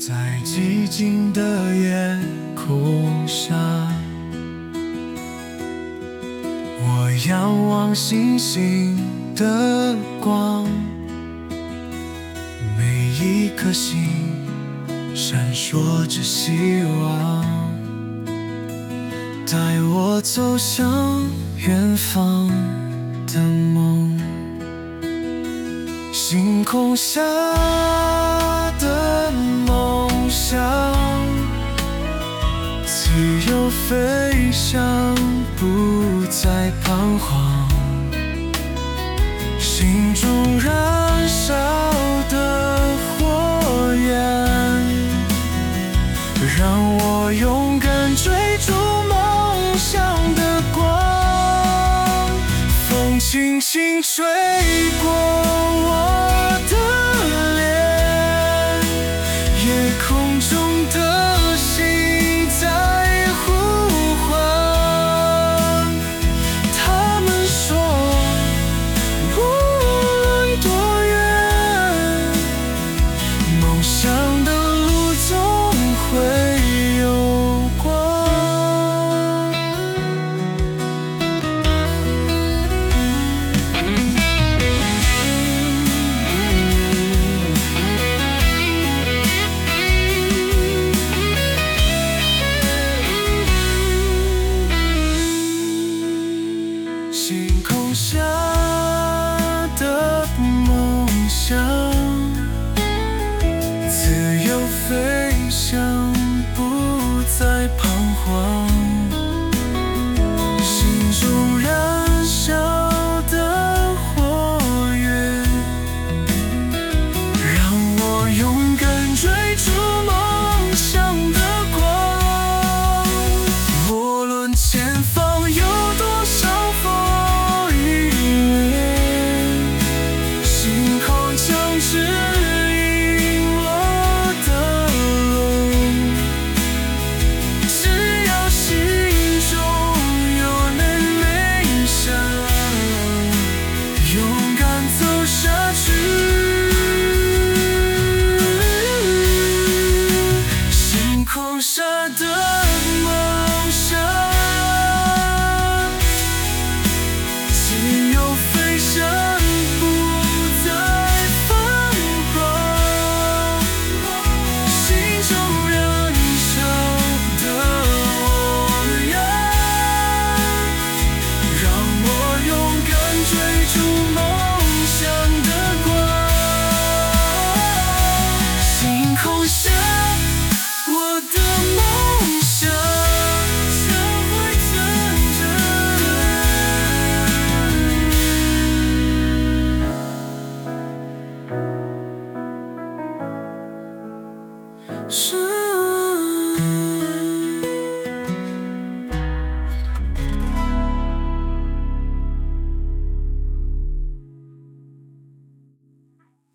在寂静的夜空下，我仰望星星的光，每一颗星闪烁着希望，带我走向远方的梦。星空下的梦想，自由飞翔，不再彷徨。心中燃烧的火焰，让我勇敢追逐梦想的光。风轻轻吹过星空下的梦想自由飞翔不再彷徨。心中燃烧的火焰让我勇敢追逐下去星空下的梦想。我想我的梦想就会成真